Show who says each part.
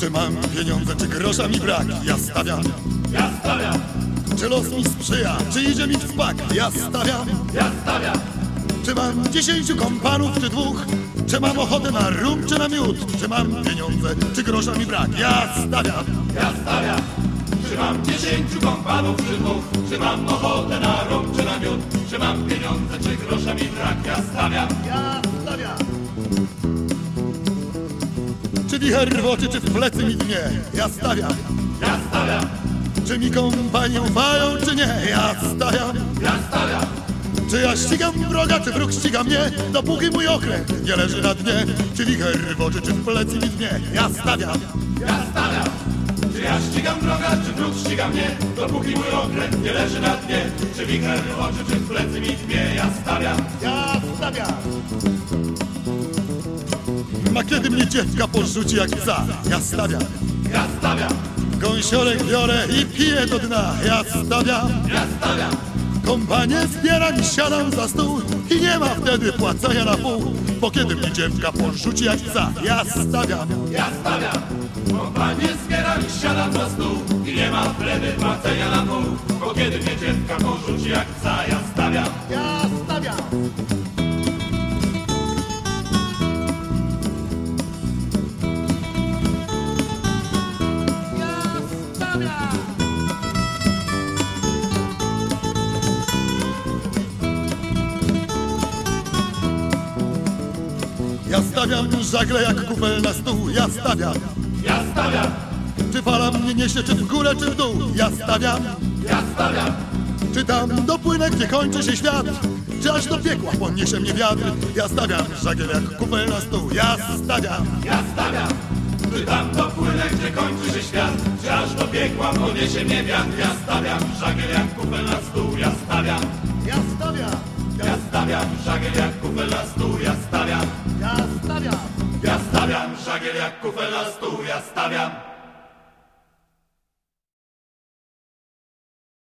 Speaker 1: Czy mam pieniądze, czy grosza mi brak? Ja stawiam.
Speaker 2: Ja stawiam,
Speaker 1: Czy los mi sprzyja, czy idzie mi w spak? Ja stawiam.
Speaker 2: ja stawiam,
Speaker 1: Czy mam dziesięciu kompanów, czy dwóch? Czy mam ochotę na rum, czy na miód? Czy mam pieniądze, czy grosza mi brak? Ja stawiam.
Speaker 2: ja stawiam. Czy mam dziesięciu kompanów, czy dwóch? Czy mam ochotę na rum, grosza mi brak? Ja stawiam,
Speaker 1: Ja stawiam. Czy wicher czy w plecy mi dnie? Ja stawiam.
Speaker 2: ja stawiam,
Speaker 1: Czy mi kompanie ufają, czy nie? Ja stawiam.
Speaker 2: ja stawiam,
Speaker 1: Czy ja ścigam wroga, czy wróg ściga mnie? Dopóki mój okręt nie leży na dnie. Czy wicher w oczy, czy w plecy mi dnie? Ja stawiam.
Speaker 2: ja stawiam. Ja ścigam wroga, czy wróg ściga mnie? Dopóki mój okręt nie leży na dnie. Czy wicher w oczy, czy w plecy mi dmie? Ja stawiam,
Speaker 1: Ja stawiam. A kiedy mnie dziewka porzuci jak psa? Ja stawiam.
Speaker 2: ja stawiam,
Speaker 1: Gąsiorek biorę i piję do dna. Ja stawiam.
Speaker 2: ja stawiam,
Speaker 1: Kompanię zbieram i siadam za stół I nie ma wtedy płacenia na pół Bo kiedy mnie dziewka porzuci jak psa Ja stawiam
Speaker 2: ja stawiam. Wtedy płacenia na pół Bo kiedy mnie dziewka porzuci jak psa Ja stawiam,
Speaker 1: Ja stawiam. Ja stawiam stawiam żagle jak kufel na stół. Ja stawiam.
Speaker 2: Ja stawiam,
Speaker 1: Czy fala mnie niesie, czy w górę, czy w dół Ja stawiam
Speaker 2: ja stawiam,
Speaker 1: Czy tam dopłynę, gdzie kończy się świat? Czy aż do piekła poniesie mnie wiatr? Ja stawiam żagiel jak kufel na stół. Ja stawiam.
Speaker 2: ja stawiam. Czy tam dopłynę, gdzie kończy się świat Czy aż do piekła poniesie mnie wiatr Ja stawiam żagiel jak kufel na stół Ja stawiam,
Speaker 1: Ja stawiam.
Speaker 2: ja stawiam żagiel jak kufel na stół Ja stawiam,
Speaker 1: Ja stawiam.
Speaker 2: ja stawiam żagiel jak kufel na stół Ja stawiam